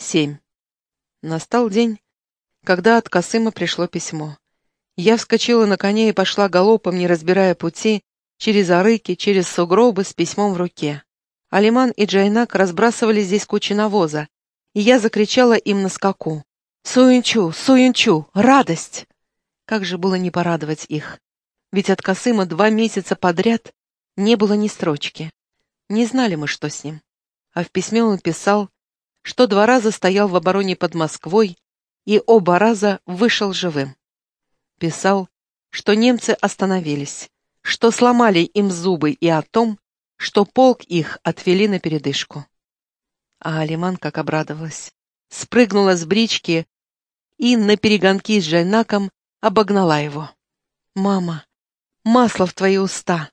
7. Настал день, когда от Касыма пришло письмо. Я вскочила на коне и пошла галопом, не разбирая пути, через арыки, через сугробы с письмом в руке. Алиман и Джайнак разбрасывали здесь кучи навоза, и я закричала им на скаку. «Суинчу! Суинчу! Радость!» Как же было не порадовать их? Ведь от Касыма два месяца подряд не было ни строчки. Не знали мы, что с ним. А в письме он писал, что два раза стоял в обороне под Москвой и оба раза вышел живым. Писал, что немцы остановились, что сломали им зубы и о том, что полк их отвели на передышку. А Алиман как обрадовалась. Спрыгнула с брички и на перегонки с Жайнаком обогнала его. «Мама, масло в твои уста!»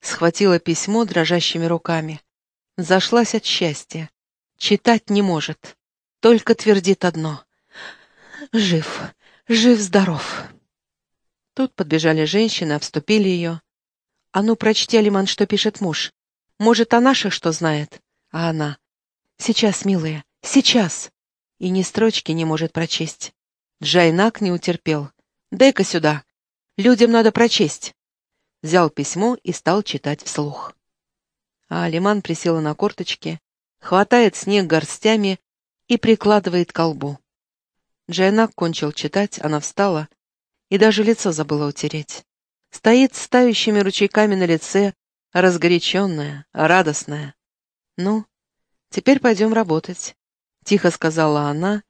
Схватила письмо дрожащими руками. Зашлась от счастья. Читать не может, только твердит одно. Жив, жив-здоров. Тут подбежали женщины, обступили ее. «А ну, прочти, Алиман, что пишет муж. Может, о наших что знает?» А она. «Сейчас, милая, сейчас!» И ни строчки не может прочесть. Джайнак не утерпел. «Дай-ка сюда. Людям надо прочесть». Взял письмо и стал читать вслух. А Алиман присела на корточки, хватает снег горстями и прикладывает к колбу. Джайнак кончил читать, она встала и даже лицо забыла утереть. Стоит с тающими ручейками на лице, разгоряченная, радостная. «Ну, теперь пойдем работать», — тихо сказала она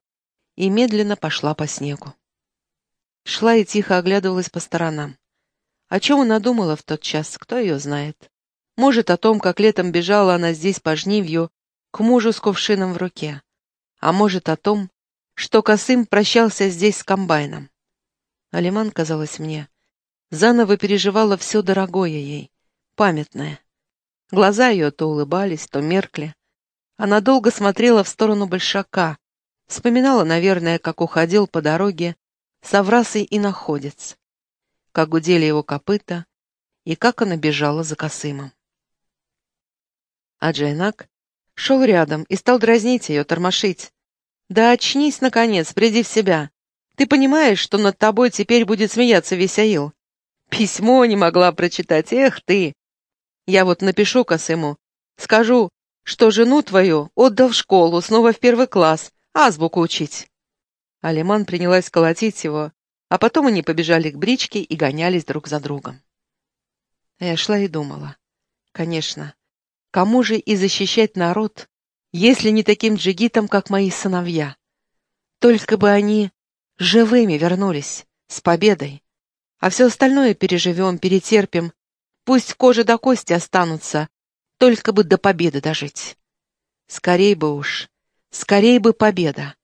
и медленно пошла по снегу. Шла и тихо оглядывалась по сторонам. О чем она думала в тот час, кто ее знает. Может, о том, как летом бежала она здесь по жнивью, к мужу с кувшином в руке. А может о том, что Косым прощался здесь с комбайном. Алиман, казалось мне, заново переживала все дорогое ей, памятное. Глаза ее то улыбались, то меркли. Она долго смотрела в сторону Большака, вспоминала, наверное, как уходил по дороге Саврасый и находец, как гудели его копыта и как она бежала за Косымом. А Джайнак Шел рядом и стал дразнить ее, тормошить. «Да очнись, наконец, приди в себя. Ты понимаешь, что над тобой теперь будет смеяться весь Аил? Письмо не могла прочитать, эх ты! Я вот напишу Косыму, скажу, что жену твою отдал в школу, снова в первый класс, азбуку учить». Алиман принялась колотить его, а потом они побежали к бричке и гонялись друг за другом. Я шла и думала. Конечно, Кому же и защищать народ, если не таким джигитам, как мои сыновья? Только бы они живыми вернулись, с победой. А все остальное переживем, перетерпим. Пусть кожа до кости останутся, только бы до победы дожить. Скорей бы уж, скорей бы победа.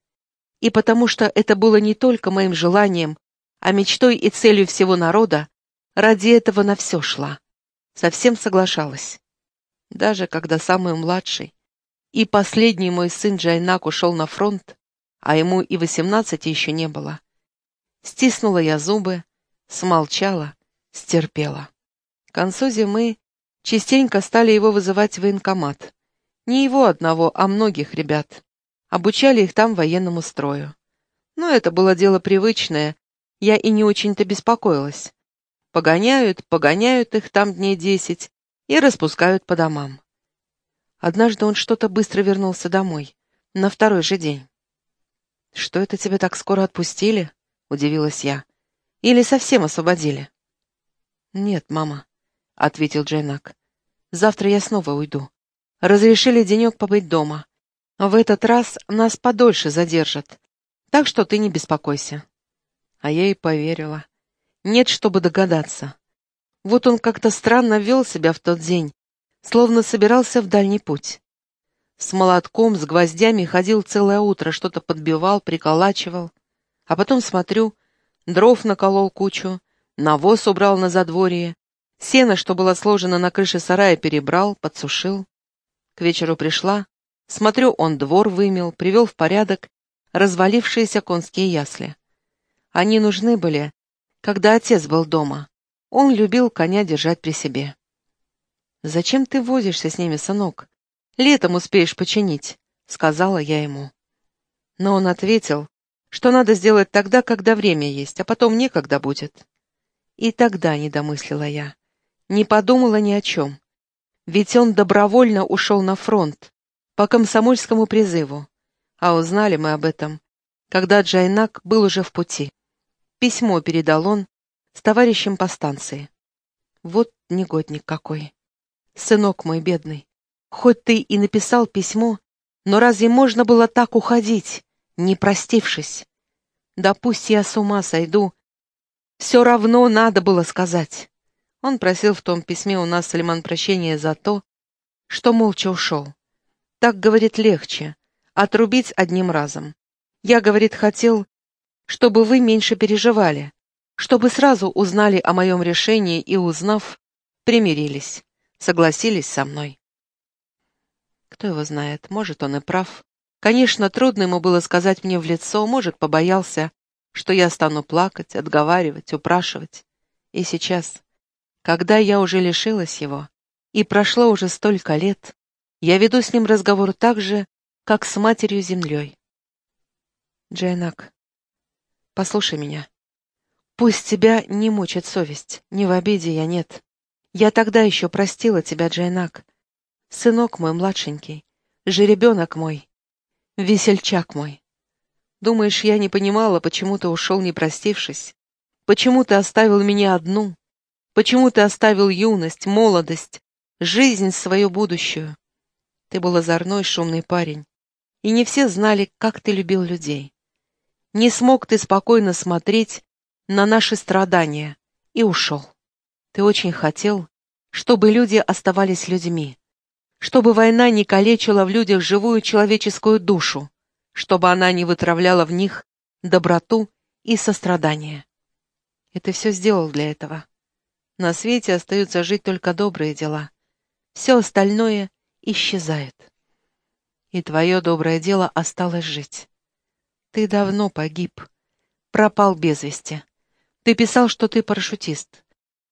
И потому что это было не только моим желанием, а мечтой и целью всего народа, ради этого на все шла. Совсем соглашалась даже когда самый младший и последний мой сын Джайнак ушел на фронт, а ему и восемнадцати еще не было. Стиснула я зубы, смолчала, стерпела. К концу зимы частенько стали его вызывать в военкомат. Не его одного, а многих ребят. Обучали их там военному строю. Но это было дело привычное, я и не очень-то беспокоилась. Погоняют, погоняют их там дней десять, и распускают по домам. Однажды он что-то быстро вернулся домой, на второй же день. «Что это тебя так скоро отпустили?» — удивилась я. «Или совсем освободили?» «Нет, мама», — ответил Джейнак. «Завтра я снова уйду. Разрешили денек побыть дома. В этот раз нас подольше задержат, так что ты не беспокойся». А я и поверила. Нет, чтобы догадаться. Вот он как-то странно вел себя в тот день, словно собирался в дальний путь. С молотком, с гвоздями ходил целое утро, что-то подбивал, приколачивал. А потом, смотрю, дров наколол кучу, навоз убрал на задворье, сено, что было сложено на крыше сарая, перебрал, подсушил. К вечеру пришла, смотрю, он двор вымел, привел в порядок развалившиеся конские ясли. Они нужны были, когда отец был дома. Он любил коня держать при себе. «Зачем ты возишься с ними, сынок? Летом успеешь починить», — сказала я ему. Но он ответил, что надо сделать тогда, когда время есть, а потом некогда будет. И тогда не домыслила я, не подумала ни о чем. Ведь он добровольно ушел на фронт, по комсомольскому призыву, а узнали мы об этом, когда Джайнак был уже в пути. Письмо передал он с товарищем по станции. Вот негодник какой. Сынок мой бедный, хоть ты и написал письмо, но разве можно было так уходить, не простившись? Да пусть я с ума сойду. Все равно надо было сказать. Он просил в том письме у нас, Салиман, прощения за то, что молча ушел. Так, говорит, легче. Отрубить одним разом. Я, говорит, хотел, чтобы вы меньше переживали, чтобы сразу узнали о моем решении и, узнав, примирились, согласились со мной. Кто его знает, может, он и прав. Конечно, трудно ему было сказать мне в лицо, может, побоялся, что я стану плакать, отговаривать, упрашивать. И сейчас, когда я уже лишилась его, и прошло уже столько лет, я веду с ним разговор так же, как с матерью-землей. Джайнак, послушай меня. Пусть тебя не мучит совесть, ни в обиде я нет. Я тогда еще простила тебя, Джайнак. Сынок мой младшенький, жеребенок мой, весельчак мой. Думаешь, я не понимала, почему ты ушел, не простившись? Почему ты оставил меня одну? Почему ты оставил юность, молодость, жизнь свою будущую? Ты был озорной, шумный парень, и не все знали, как ты любил людей. Не смог ты спокойно смотреть на наши страдания и ушел. Ты очень хотел, чтобы люди оставались людьми, чтобы война не калечила в людях живую человеческую душу, чтобы она не вытравляла в них доброту и сострадание. И ты все сделал для этого. На свете остаются жить только добрые дела. Все остальное исчезает. И твое доброе дело осталось жить. Ты давно погиб, пропал без вести. Ты писал, что ты парашютист,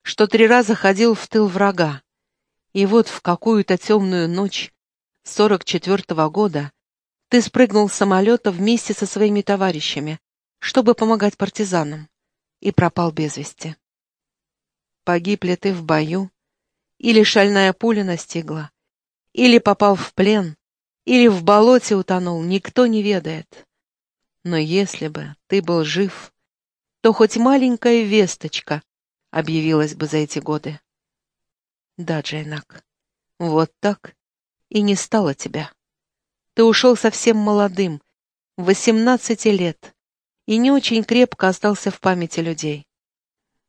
что три раза ходил в тыл врага, и вот в какую-то темную ночь сорок четвертого года ты спрыгнул с самолета вместе со своими товарищами, чтобы помогать партизанам, и пропал без вести. Погиб ли ты в бою, или шальная пуля настигла, или попал в плен, или в болоте утонул, никто не ведает. Но если бы ты был жив, то хоть маленькая весточка объявилась бы за эти годы. Да, Джейнак, вот так и не стало тебя. Ты ушел совсем молодым, восемнадцати лет, и не очень крепко остался в памяти людей.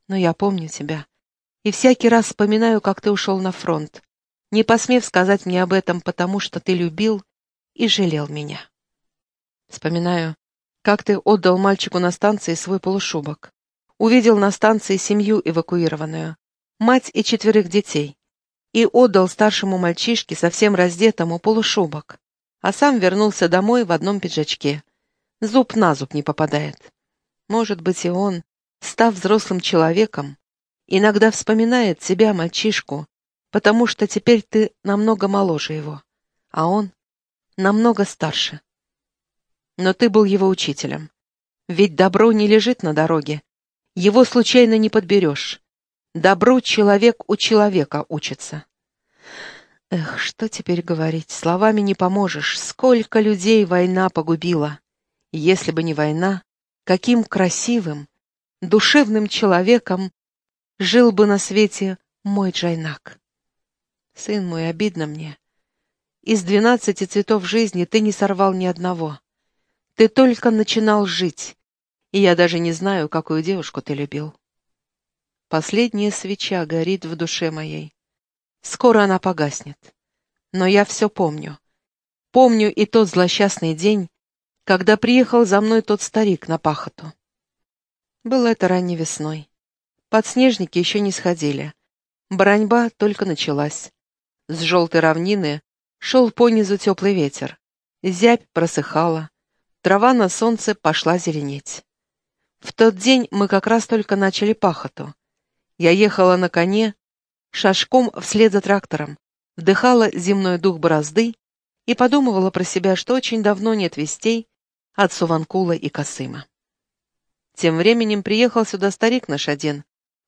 Но я помню тебя, и всякий раз вспоминаю, как ты ушел на фронт, не посмев сказать мне об этом, потому что ты любил и жалел меня. Вспоминаю, как ты отдал мальчику на станции свой полушубок. Увидел на станции семью эвакуированную мать и четверых детей, и отдал старшему мальчишке, совсем раздетому, полушубок, а сам вернулся домой в одном пиджачке. Зуб на зуб не попадает. Может быть, и он, став взрослым человеком, иногда вспоминает себя, мальчишку, потому что теперь ты намного моложе его, а он намного старше. Но ты был его учителем. Ведь добро не лежит на дороге. Его случайно не подберешь. Добру человек у человека учится. Эх, что теперь говорить? Словами не поможешь. Сколько людей война погубила. Если бы не война, каким красивым, душевным человеком жил бы на свете мой Джайнак. Сын мой, обидно мне. Из двенадцати цветов жизни ты не сорвал ни одного. Ты только начинал жить, и я даже не знаю, какую девушку ты любил. Последняя свеча горит в душе моей. Скоро она погаснет. Но я все помню. Помню и тот злосчастный день, когда приехал за мной тот старик на пахоту. Было это ранней весной. Подснежники еще не сходили. Бараньба только началась. С желтой равнины шел понизу теплый ветер. Зябь просыхала. Трава на солнце пошла зеленеть. В тот день мы как раз только начали пахоту. Я ехала на коне, шашком вслед за трактором, вдыхала земной дух борозды и подумывала про себя, что очень давно нет вестей, от Суванкула и Касыма. Тем временем приехал сюда старик наш один,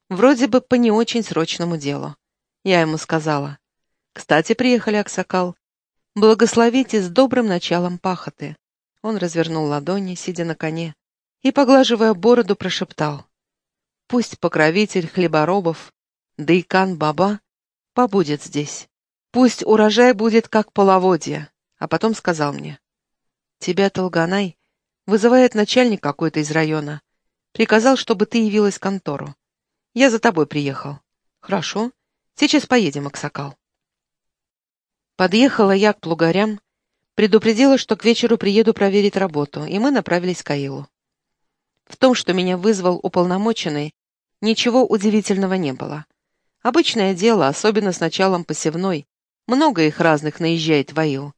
вроде бы по не очень срочному делу. Я ему сказала, «Кстати, приехали, Аксакал, благословите с добрым началом пахоты». Он развернул ладони, сидя на коне, и, поглаживая бороду, прошептал, «Пусть покровитель хлеборобов, Дейкан Баба, побудет здесь. Пусть урожай будет как половодье». А потом сказал мне, «Тебя, Толганай, вызывает начальник какой-то из района. Приказал, чтобы ты явилась в контору. Я за тобой приехал. Хорошо. Сейчас поедем, Аксакал. Подъехала я к плугарям, предупредила, что к вечеру приеду проверить работу, и мы направились к Аилу. В том, что меня вызвал уполномоченный, ничего удивительного не было. Обычное дело, особенно с началом посевной. Много их разных наезжает в Аил.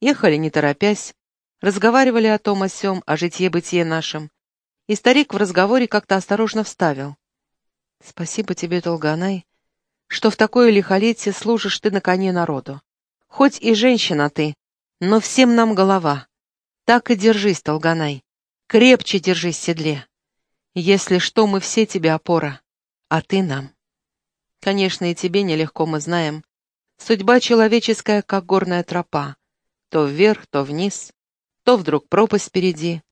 Ехали не торопясь, разговаривали о том о сём, о житье-бытие нашем, и старик в разговоре как-то осторожно вставил. «Спасибо тебе, Толганай, что в такое лихолетие служишь ты на коне народу. Хоть и женщина ты, но всем нам голова. Так и держись, Толганай, крепче держись в седле. Если что, мы все тебе опора, а ты нам. Конечно, и тебе нелегко, мы знаем. Судьба человеческая, как горная тропа. То вверх, то вниз, то вдруг пропасть впереди.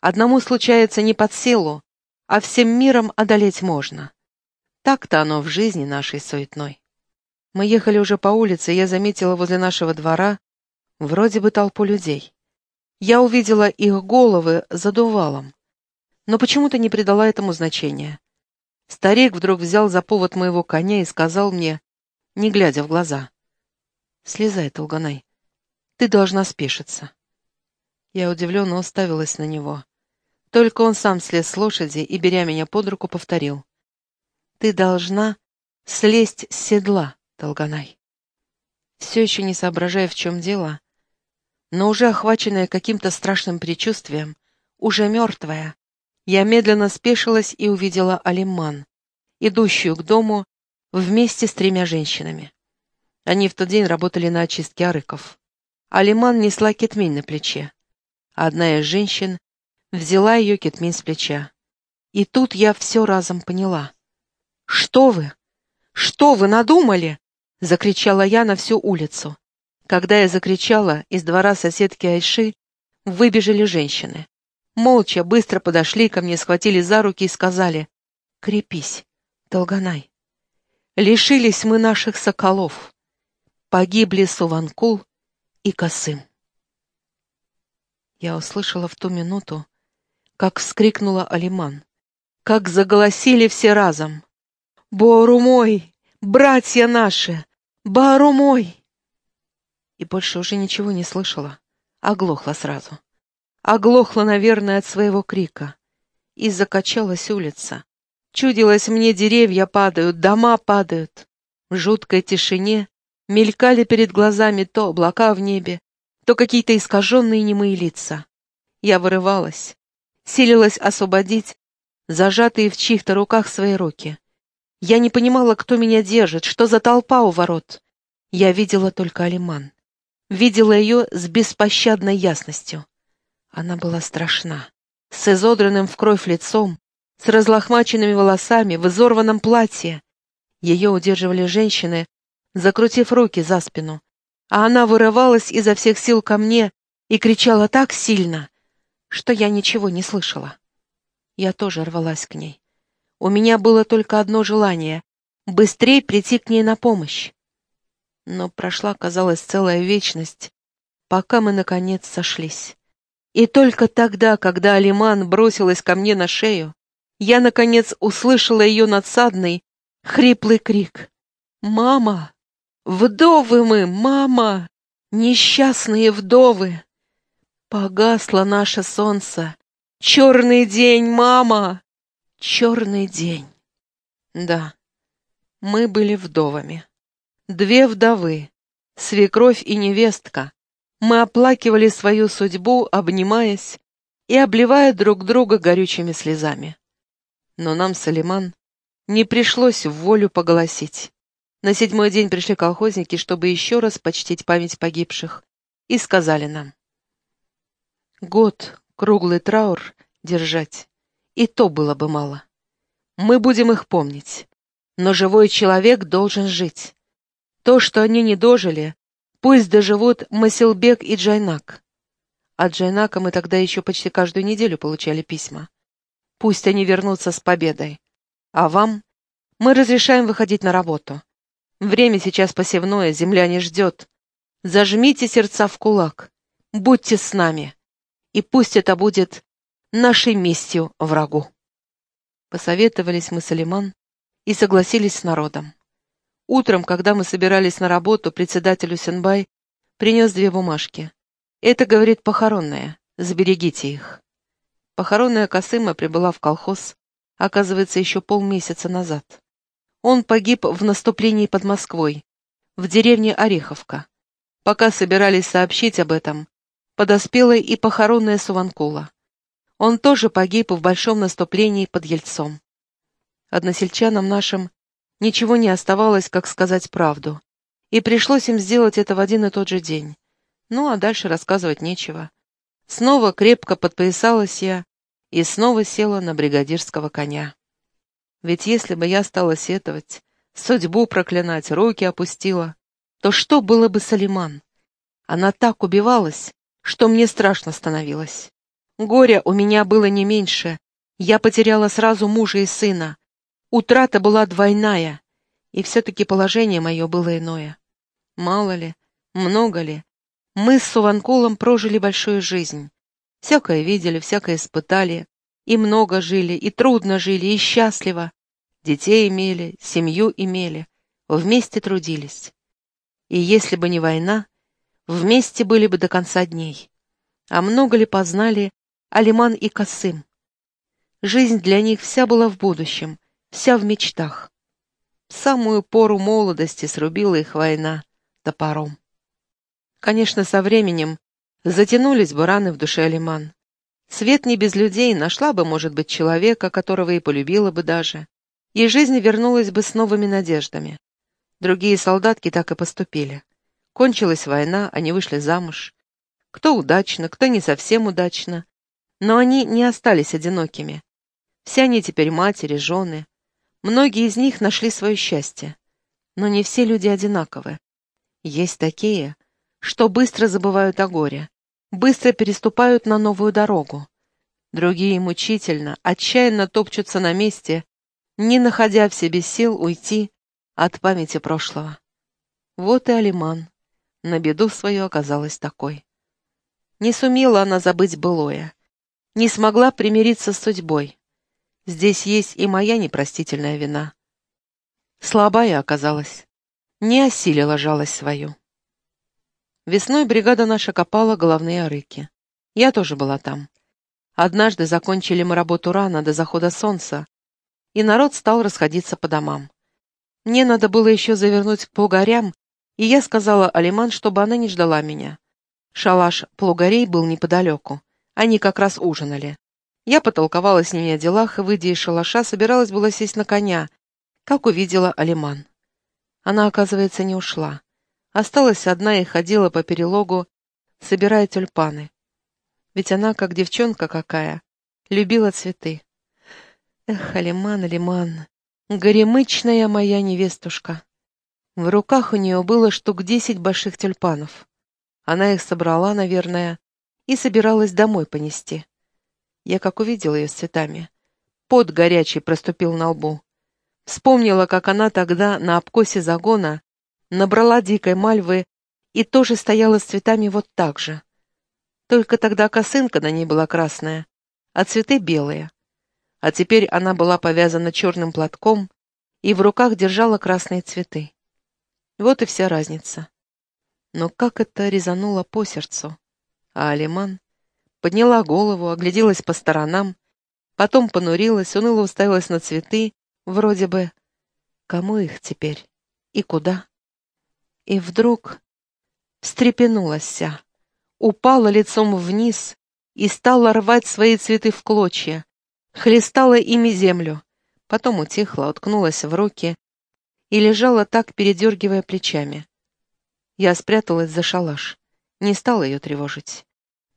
Одному случается не под силу, а всем миром одолеть можно. Так-то оно в жизни нашей суетной. Мы ехали уже по улице, и я заметила возле нашего двора вроде бы толпу людей. Я увидела их головы за дувалом, но почему-то не придала этому значения. Старик вдруг взял за повод моего коня и сказал мне, не глядя в глаза, «Слезай, Толганай, ты должна спешиться». Я удивленно уставилась на него. Только он сам слез с лошади и, беря меня под руку, повторил. «Ты должна слезть с седла, Толганай». Все еще не соображая, в чем дело, но уже охваченная каким-то страшным предчувствием, уже мертвая, я медленно спешилась и увидела Алиман, идущую к дому вместе с тремя женщинами. Они в тот день работали на очистке арыков. Алиман несла кетмень на плече. Одна из женщин взяла ее кетмин с плеча. И тут я все разом поняла. «Что вы? Что вы надумали?» — закричала я на всю улицу. Когда я закричала, из двора соседки Айши выбежали женщины. Молча, быстро подошли ко мне, схватили за руки и сказали «Крепись, Долганай». Лишились мы наших соколов. Погибли Суванкул и Косым. Я услышала в ту минуту, как вскрикнула Алиман, как заголосили все разом. «Бору мой! Братья наши! Бару мой!» И больше уже ничего не слышала, оглохла сразу. Оглохла, наверное, от своего крика. И закачалась улица. Чудилось мне, деревья падают, дома падают. В жуткой тишине мелькали перед глазами то облака в небе, то какие-то искаженные немые лица. Я вырывалась, силилась освободить зажатые в чьих-то руках свои руки. Я не понимала, кто меня держит, что за толпа у ворот. Я видела только Алиман. Видела ее с беспощадной ясностью. Она была страшна, с изодранным в кровь лицом, с разлохмаченными волосами, в изорванном платье. Ее удерживали женщины, закрутив руки за спину, а она вырывалась изо всех сил ко мне и кричала так сильно, что я ничего не слышала. Я тоже рвалась к ней. У меня было только одно желание — быстрее прийти к ней на помощь. Но прошла, казалось, целая вечность, пока мы, наконец, сошлись. И только тогда, когда Алиман бросилась ко мне на шею, я, наконец, услышала ее надсадный, хриплый крик. «Мама! Вдовы мы, мама! Несчастные вдовы!» Погасло наше солнце. Черный день, мама! Черный день. Да, мы были вдовами. Две вдовы, свекровь и невестка. Мы оплакивали свою судьбу, обнимаясь и обливая друг друга горючими слезами. Но нам, Салиман, не пришлось вволю поголосить. На седьмой день пришли колхозники, чтобы еще раз почтить память погибших, и сказали нам. Год круглый траур держать, и то было бы мало. Мы будем их помнить, но живой человек должен жить. То, что они не дожили, пусть доживут Масилбек и Джайнак. От Джайнака мы тогда еще почти каждую неделю получали письма. Пусть они вернутся с победой. А вам мы разрешаем выходить на работу. Время сейчас посевное, земля не ждет. Зажмите сердца в кулак. Будьте с нами. И пусть это будет нашей местью врагу. Посоветовались мы с Алиман и согласились с народом. Утром, когда мы собирались на работу, председатель Усенбай принес две бумажки. Это, говорит, похоронная. Заберегите их. Похоронная Косыма прибыла в колхоз, оказывается, еще полмесяца назад. Он погиб в наступлении под Москвой, в деревне Ореховка. Пока собирались сообщить об этом, подоспела и похоронная Суванкула. Он тоже погиб в большом наступлении под Ельцом. Односельчанам нашим ничего не оставалось, как сказать правду, и пришлось им сделать это в один и тот же день. Ну, а дальше рассказывать нечего. Снова крепко подпоясалась я и снова села на бригадирского коня. Ведь если бы я стала сетовать, судьбу проклинать, руки опустила, то что было бы Салиман? Она так убивалась, что мне страшно становилось. Горя у меня было не меньше. Я потеряла сразу мужа и сына. Утрата была двойная, и все-таки положение мое было иное. Мало ли, много ли, мы с Суванкулом прожили большую жизнь. Всякое видели, всякое испытали. И много жили, и трудно жили, и счастливо. Детей имели, семью имели, вместе трудились. И если бы не война, вместе были бы до конца дней. А много ли познали Алиман и Касым? Жизнь для них вся была в будущем, вся в мечтах. В самую пору молодости срубила их война топором. Конечно, со временем затянулись бы раны в душе Алиман. Свет не без людей нашла бы, может быть, человека, которого и полюбила бы даже, и жизнь вернулась бы с новыми надеждами. Другие солдатки так и поступили. Кончилась война, они вышли замуж. Кто удачно, кто не совсем удачно. Но они не остались одинокими. Все они теперь матери, жены. Многие из них нашли свое счастье. Но не все люди одинаковы. Есть такие, что быстро забывают о горе, быстро переступают на новую дорогу. Другие мучительно, отчаянно топчутся на месте, не находя в себе сил уйти от памяти прошлого. Вот и Алиман. На беду свою оказалась такой. Не сумела она забыть былое, не смогла примириться с судьбой. Здесь есть и моя непростительная вина. Слабая оказалась, не осилила жалость свою. Весной бригада наша копала головные арыки. Я тоже была там. Однажды закончили мы работу рано, до захода солнца, и народ стал расходиться по домам. Мне надо было еще завернуть к плугарям, и я сказала Алиман, чтобы она не ждала меня. Шалаш плугарей был неподалеку. Они как раз ужинали. Я потолковала с ними о делах и, выйдя из шалаша, собиралась была сесть на коня, как увидела Алиман. Она, оказывается, не ушла. Осталась одна и ходила по перелогу, собирая тюльпаны. Ведь она, как девчонка какая, любила цветы. Эх, Алиман, Алиман, горемычная моя невестушка. В руках у нее было штук десять больших тюльпанов. Она их собрала, наверное, и собиралась домой понести. Я как увидела ее с цветами. Пот горячий проступил на лбу. Вспомнила, как она тогда на обкосе загона набрала дикой мальвы и тоже стояла с цветами вот так же. Только тогда косынка на ней была красная, а цветы белые. А теперь она была повязана черным платком и в руках держала красные цветы. Вот и вся разница. Но как это резануло по сердцу. А Алиман подняла голову, огляделась по сторонам, потом понурилась, уныло уставилась на цветы, вроде бы «Кому их теперь? И куда?» И вдруг встрепенулась вся, упала лицом вниз и стала рвать свои цветы в клочья, хлестала ими землю, потом утихла, уткнулась в руки и лежала так, передергивая плечами. Я спряталась за шалаш, не стала ее тревожить.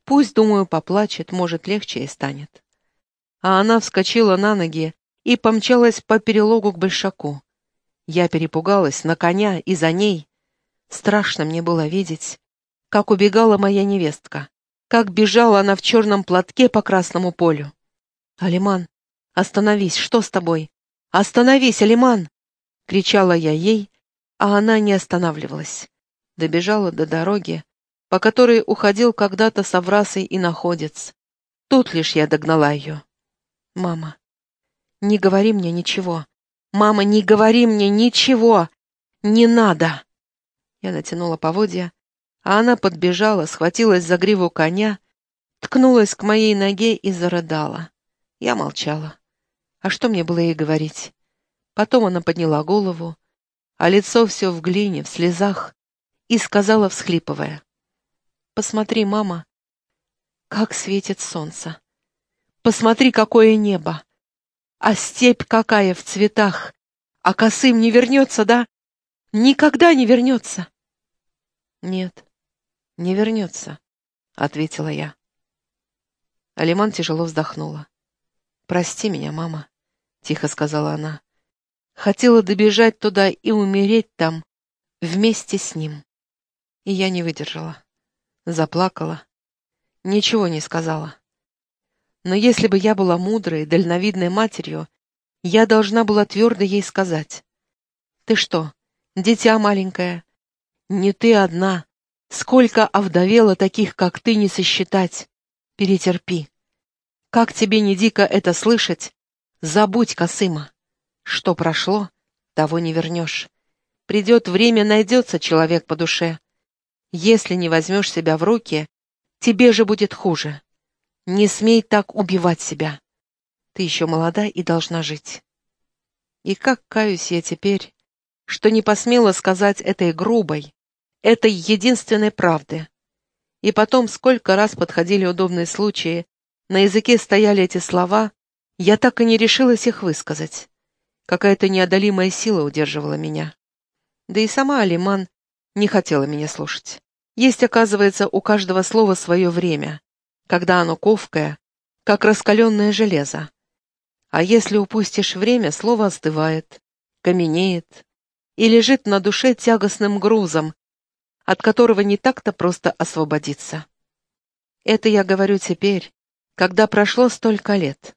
Пусть, думаю, поплачет, может, легче и станет. А она вскочила на ноги и помчалась по перелогу к большаку. Я перепугалась на коня и за ней. Страшно мне было видеть, как убегала моя невестка, как бежала она в черном платке по красному полю. «Алиман, остановись, что с тобой? Остановись, Алиман!» — кричала я ей, а она не останавливалась. Добежала до дороги, по которой уходил когда-то Саврасой и находец. Тут лишь я догнала ее. «Мама, не говори мне ничего. Мама, не говори мне ничего. Не надо!» Я натянула поводья, а она подбежала, схватилась за гриву коня, ткнулась к моей ноге и зарыдала. Я молчала. А что мне было ей говорить? Потом она подняла голову, а лицо все в глине, в слезах, и сказала, всхлипывая. «Посмотри, мама, как светит солнце. Посмотри, какое небо. А степь какая в цветах. А Косым не вернется, да? Никогда не вернется. Нет, не вернется», — ответила я. Алиман тяжело вздохнула. «Прости меня, мама», — тихо сказала она. «Хотела добежать туда и умереть там, вместе с ним». И я не выдержала. Заплакала. Ничего не сказала. Но если бы я была мудрой, дальновидной матерью, я должна была твердо ей сказать. «Ты что, дитя маленькое? Не ты одна. Сколько овдовела таких, как ты, не сосчитать. Перетерпи. Как тебе не дико это слышать? Забудь, Косыма. Что прошло, того не вернешь. Придет время, найдется человек по душе. Если не возьмешь себя в руки, тебе же будет хуже. Не смей так убивать себя. Ты еще молода и должна жить. И как каюсь я теперь, что не посмела сказать этой грубой, этой единственной правды. И потом, сколько раз подходили удобные случаи, на языке стояли эти слова, я так и не решилась их высказать. Какая-то неодолимая сила удерживала меня. Да и сама Алиман не хотела меня слушать. Есть, оказывается, у каждого слова свое время, когда оно ковкое, как раскаленное железо. А если упустишь время, слово остывает, каменеет и лежит на душе тягостным грузом, от которого не так-то просто освободиться. Это я говорю теперь, когда прошло столько лет.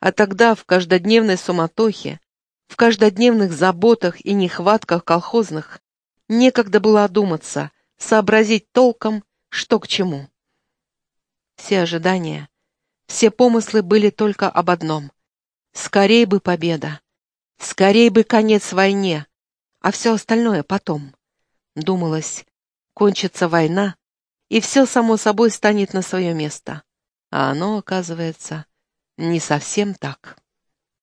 А тогда в каждодневной суматохе, в каждодневных заботах и нехватках колхозных некогда было одуматься, сообразить толком, что к чему. Все ожидания, все помыслы были только об одном. Скорей бы победа, скорей бы конец войне, а все остальное потом. Думалось, кончится война, и все само собой станет на свое место. А оно, оказывается, не совсем так.